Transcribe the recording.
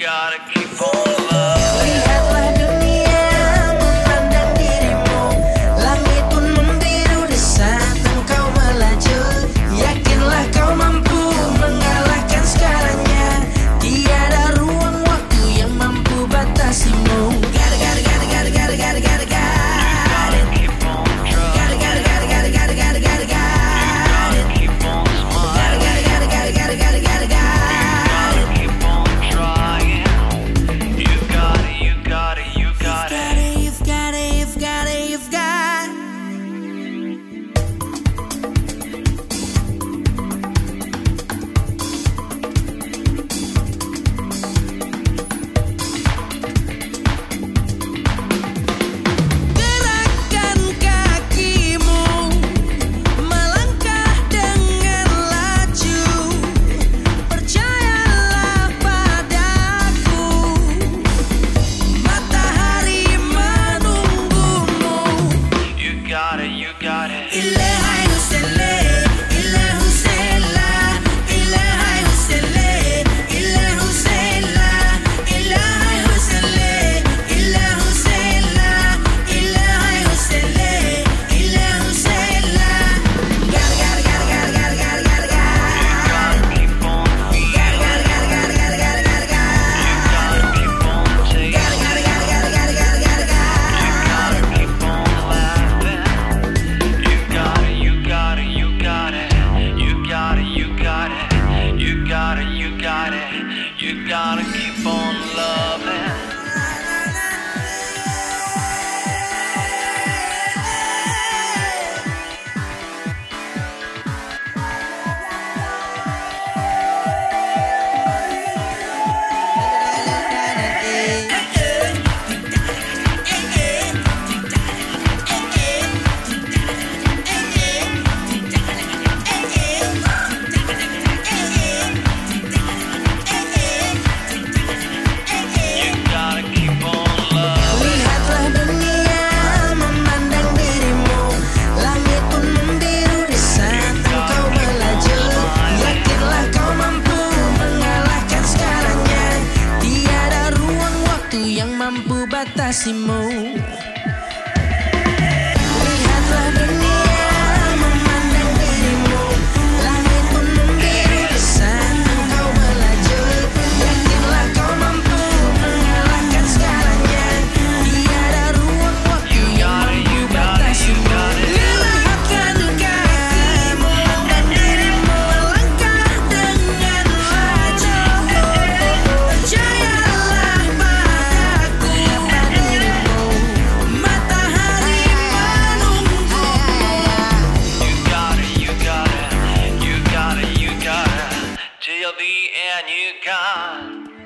gotta keep on. gotta keep on loving. Bubata Simão be a new god.